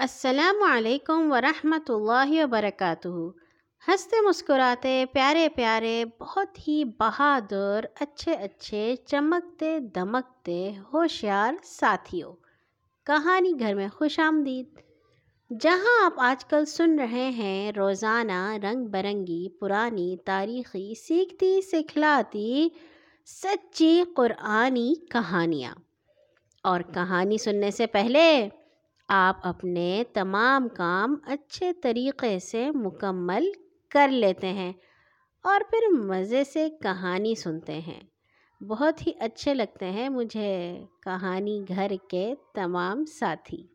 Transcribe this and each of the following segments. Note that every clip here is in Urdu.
السلام علیکم ورحمۃ اللہ وبرکاتہ۔ ہنستے مسکراتے پیارے پیارے، بہت ہی بہادر، اچھے اچھے، چمکتے دمکتے، ہوشیار ساتھیوں۔ کہانی گھر میں خوش آمدید۔ جہاں آپ آج کل سن رہے ہیں، روزانہ رنگ برنگی، پرانی تاریخی، سیکھتی، سکھلاتی، سچی قرآنی کہانیاں۔ اور کہانی سننے سے پہلے آپ اپنے تمام کام اچھے طریقے سے مکمل کر لیتے ہیں اور پھر مزے سے کہانی سنتے ہیں۔ بہت ہی اچھے لگتے ہیں مجھے کہانی گھر کے تمام ساتھی۔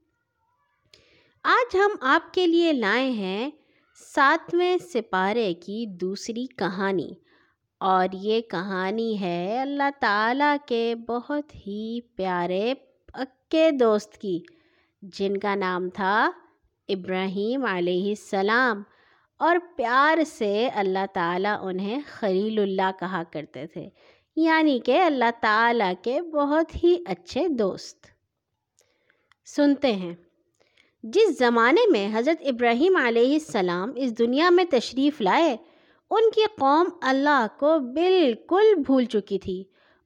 آج ہم آپ کے لیے لائے ہیں ساتویں سپارے کی دوسری کہانی۔ اور یہ کہانی ہے اللہ تعالیٰ کے بہت ہی پیارے پکے دوست کی۔ جن کا نام تھا ابراہیم علیہ السلام، اور پیار سے اللہ تعالیٰ انہیں خلیل اللہ کہا کرتے تھے یعنی کہ اللہ تعالیٰ کے بہت ہی اچھے دوست۔ سنتے ہیں۔ جس زمانے میں حضرت ابراہیم علیہ السلام اس دنیا میں تشریف لائے، ان کی قوم اللہ کو بالکل بھول چکی تھی۔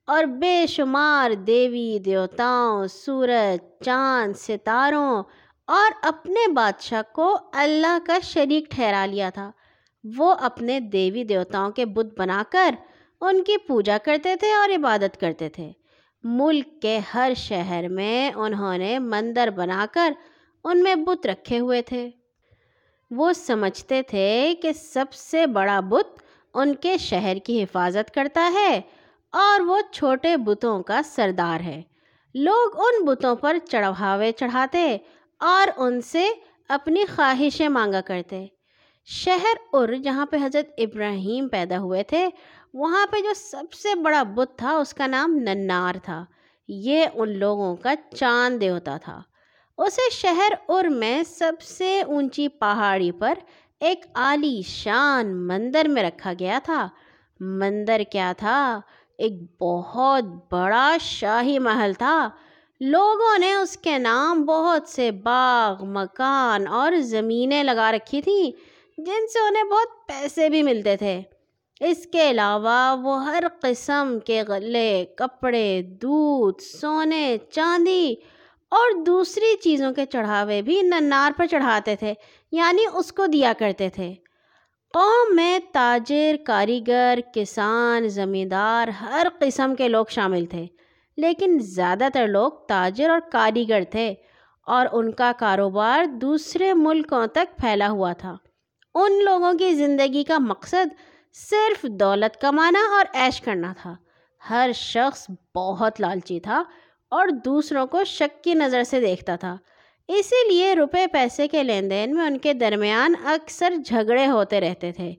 اور بے شمار دیوی دیوتاؤں، سورج، چاند، ستاروں اور اپنے بادشاہ کو اللہ کا شریک ٹھہرا لیا تھا۔ وہ اپنے دیوی دیوتاؤں کے بت بنا کر ان کی پوجا کرتے تھے اور عبادت کرتے تھے۔ ملک کے ہر شہر میں انہوں نے مندر بنا کر ان میں بت رکھے ہوئے تھے۔ وہ سمجھتے تھے کہ سب سے بڑا بت ان کے شہر کی حفاظت کرتا ہے اور وہ چھوٹے بتوں کا سردار ہے۔ لوگ ان بتوں پر چڑھاوے چڑھاتے اور ان سے اپنی خواہشیں مانگا کرتے۔ شہر ار، جہاں پہ حضرت ابراہیم پیدا ہوئے تھے، وہاں پہ جو سب سے بڑا بت تھا، اس کا نام ننار تھا۔ یہ ان لوگوں کا چاند دیوتا تھا۔ اسے شہر ار میں سب سے اونچی پہاڑی پر ایک عالی شان مندر میں رکھا گیا تھا۔ مندر کیا تھا؟ ایک بہت بڑا شاہی محل تھا۔ لوگوں نے اس کے نام بہت سے باغ، مکان اور زمینیں لگا رکھی تھیں، جن سے انہیں بہت پیسے بھی ملتے تھے۔ اس کے علاوہ وہ ہر قسم کے غلے، کپڑے، دودھ، سونے، چاندی اور دوسری چیزوں کے چڑھاوے بھی ننار پر چڑھاتے تھے یعنی اس کو دیا کرتے تھے۔ قوم میں تاجر، کاریگر، کسان، زمیندار، ہر قسم کے لوگ شامل تھے، لیکن زیادہ تر لوگ تاجر اور کاریگر تھے اور ان کا کاروبار دوسرے ملکوں تک پھیلا ہوا تھا۔ ان لوگوں کی زندگی کا مقصد صرف دولت کمانا اور عیش کرنا تھا۔ ہر شخص بہت لالچی تھا اور دوسروں کو شک کی نظر سے دیکھتا تھا۔ اسی لیے روپے پیسے کے لین دین میں ان کے درمیان اکثر جھگڑے ہوتے رہتے تھے۔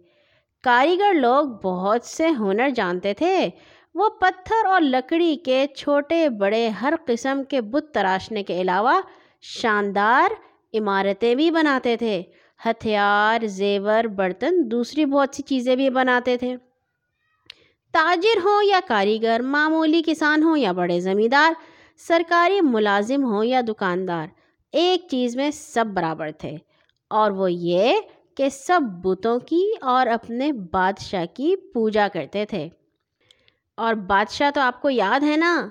کاریگر لوگ بہت سے ہنر جانتے تھے۔ وہ پتھر اور لکڑی کے چھوٹے بڑے ہر قسم کے بت تراشنے کے علاوہ شاندار عمارتیں بھی بناتے تھے۔ ہتھیار، زیور، برتن، دوسری بہت سی چیزیں بھی بناتے تھے۔ تاجر ہوں یا کاریگر، معمولی کسان ہوں یا بڑے زمیندار، سرکاری ملازم ہوں یا دکاندار ایک چیز میں سب برابر تھے، اور وہ یہ کہ سب بتوں کی اور اپنے بادشاہ کی پوجا کرتے تھے۔ اور بادشاہ تو آپ کو یاد ہے نا؟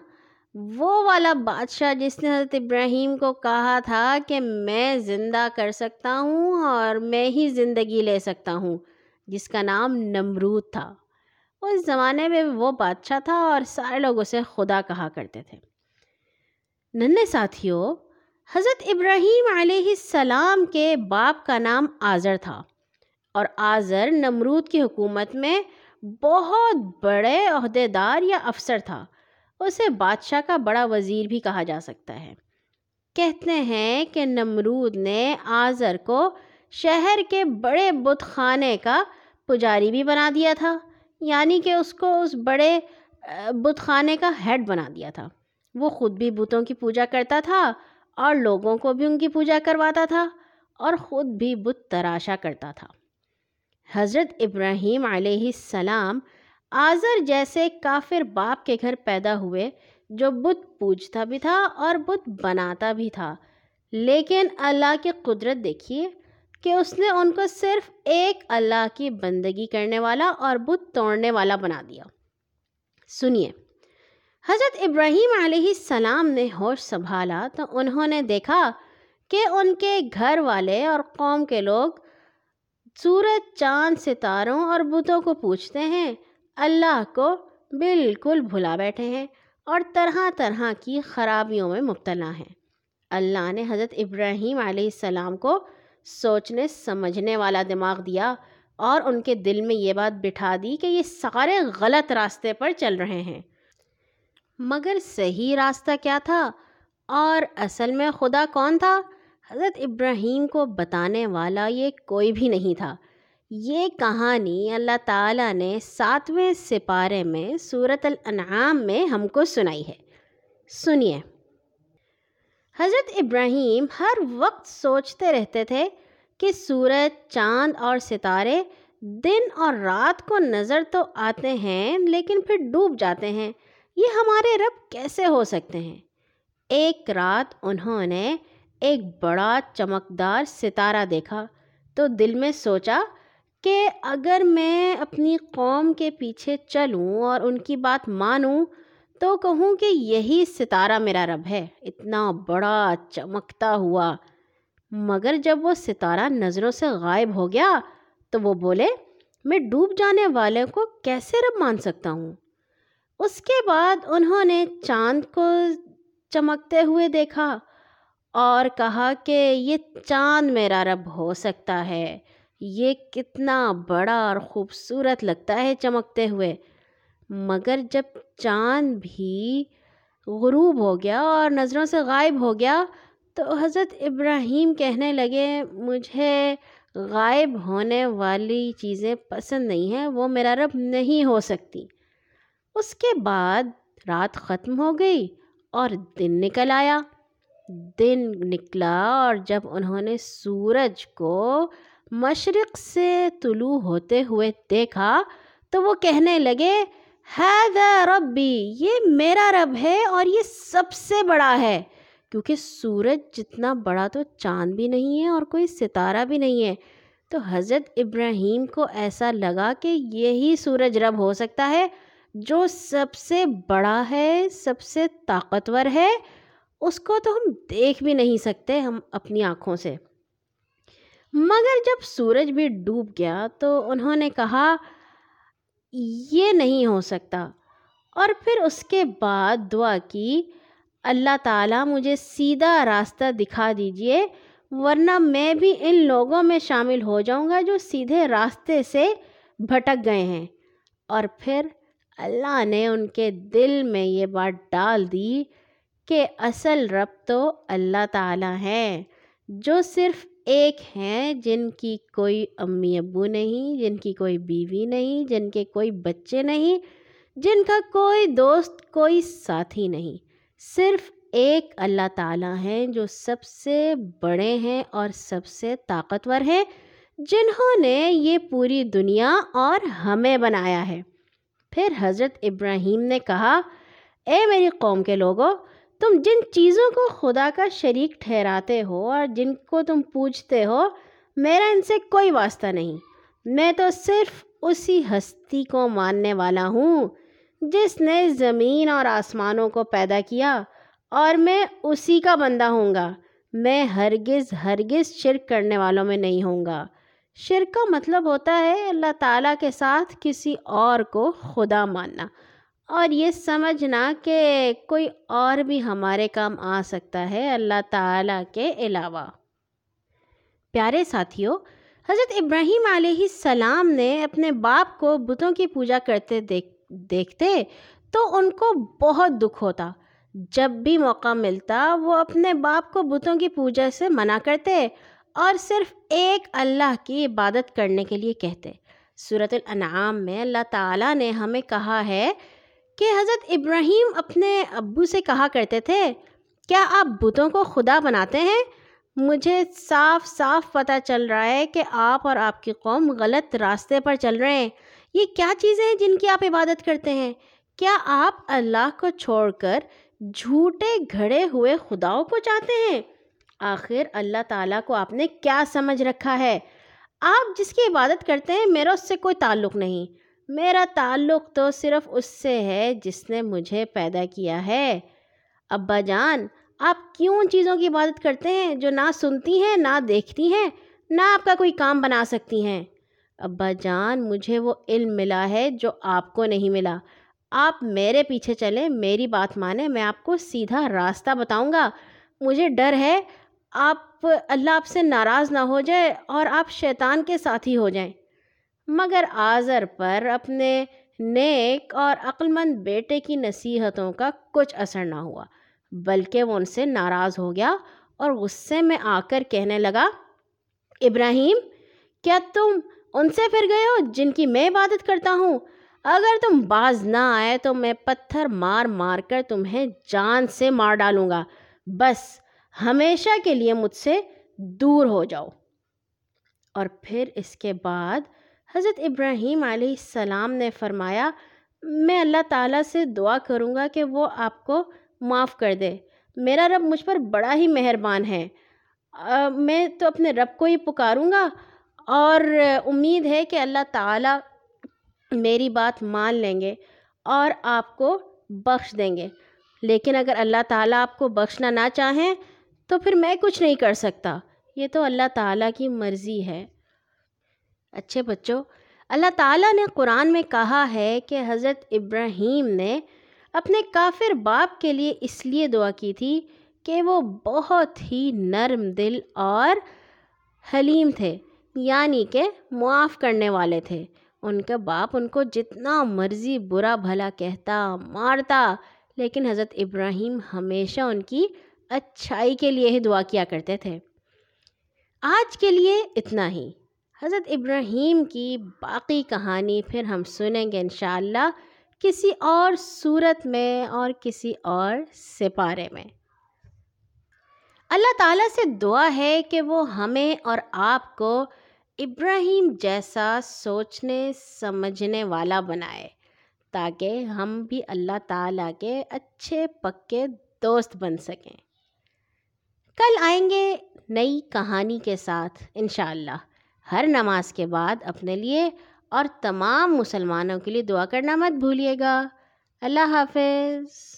وہ والا بادشاہ جس نے حضرت ابراہیم کو کہا تھا کہ میں زندہ کر سکتا ہوں اور میں ہی زندگی لے سکتا ہوں، جس کا نام نمرود تھا۔ اس زمانے میں وہ بادشاہ تھا اور سارے لوگ اسے خدا کہا کرتے تھے۔ ننے ساتھیوں حضرت ابراہیم علیہ السلام کے باپ کا نام آذر تھا اور آذر نمرود کی حکومت میں بہت بڑے عہدے دار یا افسر تھا۔ اسے بادشاہ کا بڑا وزیر بھی کہا جا سکتا ہے۔ کہتے ہیں کہ نمرود نے آذر کو شہر کے بڑے بت خانے کا پجاری بھی بنا دیا تھا یعنی کہ اس کو اس بڑے بت خانے کا ہیڈ بنا دیا تھا۔ وہ خود بھی بتوں کی پوجا کرتا تھا اور لوگوں کو بھی ان کی پوجا کرواتا تھا اور خود بھی بت تراشا کرتا تھا۔ حضرت ابراہیم علیہ السلام آذر جیسے کافر باپ کے گھر پیدا ہوئے، جو بت پوجتا بھی تھا اور بت بناتا بھی تھا۔ لیکن اللہ کی قدرت دیکھیے کہ اس نے ان کو صرف ایک اللہ کی بندگی کرنے والا اور بت توڑنے والا بنا دیا۔ سنیے۔ حضرت ابراہیم علیہ السلام نے ہوش سنبھالا تو انہوں نے دیکھا کہ ان کے گھر والے اور قوم کے لوگ سورج، چاند، ستاروں اور بتوں کو پوچھتے ہیں، اللہ کو بالکل بھلا بیٹھے ہیں اور طرح طرح کی خرابیوں میں مبتلا ہیں۔ اللہ نے حضرت ابراہیم علیہ السلام کو سوچنے، سمجھنے والا دماغ دیا اور ان کے دل میں یہ بات بٹھا دی کہ یہ سارے غلط راستے پر چل رہے ہیں۔ مگر صحیح راستہ کیا تھا؟ اور اصل میں خدا کون تھا؟ حضرت ابراہیم کو بتانے والا یہ کوئی بھی نہیں تھا۔ یہ کہانی اللہ تعالیٰ نے ساتویں سپارے میں صورت الانعام میں ہم کو سنائی ہے۔ سنیے۔ حضرت ابراہیم ہر وقت سوچتے رہتے تھے کہ سورج چاند اور ستارے دن اور رات کو نظر تو آتے ہیں لیکن پھر ڈوب جاتے ہیں۔ یہ ہمارے رب کیسے ہو سکتے ہیں؟ ایک رات انہوں نے ایک بڑا چمکدار ستارہ دیکھا تو دل میں سوچا کہ اگر میں اپنی قوم کے پیچھے چلوں اور ان کی بات مانوں تو کہوں کہ یہی ستارہ میرا رب ہے۔ اتنا بڑا چمکتا ہوا۔ مگر جب وہ ستارہ نظروں سے غائب ہو گیا تو وہ بولے، میں ڈوب جانے والے کو کیسے رب مان سکتا ہوں؟ اس کے بعد انہوں نے چاند کو چمکتے ہوئے دیکھا اور کہا کہ یہ چاند میرا رب ہو سکتا ہے۔ یہ کتنا بڑا اور خوبصورت لگتا ہے چمکتے ہوئے۔ مگر جب چاند بھی غروب ہو گیا اور نظروں سے غائب ہو گیا تو حضرت ابراہیم کہنے لگے، مجھے غائب ہونے والی چیزیں پسند نہیں ہیں، وہ میرا رب نہیں ہو سکتی۔ اس کے بعد رات ختم ہو گئی اور دن نکل آیا۔ دن نکلا اور جب انہوں نے سورج کو مشرق سے طلوع ہوتے ہوئے دیکھا تو وہ کہنے لگے ہے ربی، یہ میرا رب ہے اور یہ سب سے بڑا ہے۔ کیونکہ سورج جتنا بڑا تو چاند بھی نہیں ہے اور کوئی ستارہ بھی نہیں ہے۔ تو حضرت ابراہیم کو ایسا لگا کہ یہی سورج رب ہو سکتا ہے۔ جو سب سے بڑا ہے، سب سے طاقتور ہے، اس کو تو ہم دیکھ بھی نہیں سکتے ہم اپنی آنکھوں سے۔ مگر جب سورج بھی ڈوب گیا تو انہوں نے کہا، یہ نہیں ہو سکتا۔ اور پھر اس کے بعد دعا کی، اللہ تعالیٰ مجھے سیدھا راستہ دکھا دیجیے، ورنہ میں بھی ان لوگوں میں شامل ہو جاؤں گا جو سیدھے راستے سے بھٹک گئے ہیں۔ اور پھر اللہ نے ان کے دل میں یہ بات ڈال دی کہ اصل رب تو اللہ تعالیٰ ہیں، جو صرف ایک ہیں، جن کی کوئی امی ابو نہیں، جن کی کوئی بیوی نہیں، جن کے کوئی بچے نہیں، جن کا کوئی دوست، کوئی ساتھی نہیں۔ صرف ایک اللہ تعالیٰ ہیں، جو سب سے بڑے ہیں اور سب سے طاقتور ہیں، جنہوں نے یہ پوری دنیا اور ہمیں بنایا ہے۔ پھر حضرت ابراہیم نے کہا، اے میری قوم کے لوگوں، تم جن چیزوں کو خدا کا شریک ٹھہراتے ہو اور جن کو تم پوچھتے ہو، میرا ان سے کوئی واسطہ نہیں۔ میں تو صرف اسی ہستی کو ماننے والا ہوں، جس نے زمین اور آسمانوں کو پیدا کیا، اور میں اسی کا بندہ ہوں گا۔ میں ہرگز ہرگز شرک کرنے والوں میں نہیں ہوں گا۔ شرک کا مطلب ہوتا ہے اللہ تعالیٰ کے ساتھ کسی اور کو خدا ماننا اور یہ سمجھنا کہ کوئی اور بھی ہمارے کام آ سکتا ہے اللہ تعالیٰ کے علاوہ۔ پیارے ساتھیوں، حضرت ابراہیم علیہ السلام نے اپنے باپ کو بتوں کی پوجا کرتے دیکھ، دیکھتے تو ان کو بہت دکھ ہوتا۔ جب بھی موقع ملتا وہ اپنے باپ کو بتوں کی پوجا سے منع کرتے۔ اور صرف ایک اللہ کی عبادت کرنے کے لیے کہتے صورت الانعام میں اللہ تعالیٰ نے ہمیں کہا ہے کہ حضرت ابراہیم اپنے ابو سے کہا کرتے تھے، کیا آپ بتوں کو خدا بناتے ہیں؟ مجھے صاف صاف پتہ چل رہا ہے کہ آپ اور آپ کی قوم غلط راستے پر چل رہے ہیں۔ یہ کیا چیزیں ہیں جن کی آپ عبادت کرتے ہیں؟ کیا آپ اللہ کو چھوڑ کر جھوٹے گھڑے ہوئے خداؤں کو چاہتے ہیں؟ آخر اللہ تعالیٰ کو آپ نے کیا سمجھ رکھا ہے؟ آپ جس کی عبادت کرتے ہیں، میرا اس سے کوئی تعلق نہیں۔ میرا تعلق تو صرف اس سے ہے جس نے مجھے پیدا کیا ہے۔ ابا جان، آپ کیوں چیزوں کی عبادت کرتے ہیں جو نہ سنتی ہیں، نہ دیکھتی ہیں، نہ آپ کا کوئی کام بنا سکتی ہیں؟ ابا جان، مجھے وہ علم ملا ہے جو آپ کو نہیں ملا۔ آپ میرے پیچھے چلیں، میری بات مانیں، میں آپ کو سیدھا راستہ بتاؤں گا۔ مجھے ڈر ہے آپ اللہ آپ سے ناراض نہ ہو جائے اور آپ شیطان کے ساتھی ہو جائیں۔ مگر آذر پر اپنے نیک اور عقلمند بیٹے کی نصیحتوں کا کچھ اثر نہ ہوا، بلکہ وہ ان سے ناراض ہو گیا اور غصے میں آ کر کہنے لگا، ابراہیم، کیا تم ان سے پھر گئے ہو جن کی میں عبادت کرتا ہوں؟ اگر تم باز نہ آئے تو میں پتھر مار مار کر تمہیں جان سے مار ڈالوں گا۔ بس ہمیشہ کے لیے مجھ سے دور ہو جاؤ۔ اور پھر اس کے بعد حضرت ابراہیم علیہ السلام نے فرمایا، میں اللہ تعالیٰ سے دعا کروں گا کہ وہ آپ کو معاف کر دے۔ میرا رب مجھ پر بڑا ہی مہربان ہے۔ میں تو اپنے رب کو ہی پکاروں گا۔ اور امید ہے کہ اللہ تعالیٰ میری بات مان لیں گے اور آپ کو بخش دیں گے۔ لیکن اگر اللہ تعالیٰ آپ کو بخشنا نہ چاہیں تو پھر میں کچھ نہیں کر سکتا۔ یہ تو اللہ تعالیٰ کی مرضی ہے۔ اچھے بچوں، اللہ تعالیٰ نے قرآن میں کہا ہے کہ حضرت ابراہیم نے اپنے کافر باپ کے لیے اس لیے دعا کی تھی کہ وہ بہت ہی نرم دل اور حلیم تھے یعنی کہ معاف کرنے والے تھے۔ ان کا باپ ان کو جتنا مرضی برا بھلا کہتا، مارتا، لیکن حضرت ابراہیم ہمیشہ ان کی اچھائی کے لیے ہی دعا کیا کرتے تھے۔ آج کے لیے اتنا ہی۔ حضرت ابراہیم کی باقی کہانی پھر ہم سنیں گے انشاءاللہ کسی اور صورت میں اور کسی اور سپارے میں۔ اللہ تعالیٰ سے دعا ہے کہ وہ ہمیں اور آپ کو ابراہیم جیسا سوچنے، سمجھنے والا بنائے تاکہ ہم بھی اللہ تعالیٰ کے اچھے پکے دوست بن سکیں۔ کل آئیں گے نئی کہانی کے ساتھ، انشاءاللہ۔ اللہ ہر نماز کے بعد اپنے لیے اور تمام مسلمانوں کے لیے دعا کرنا مت بھولیے گا۔ اللہ حافظ۔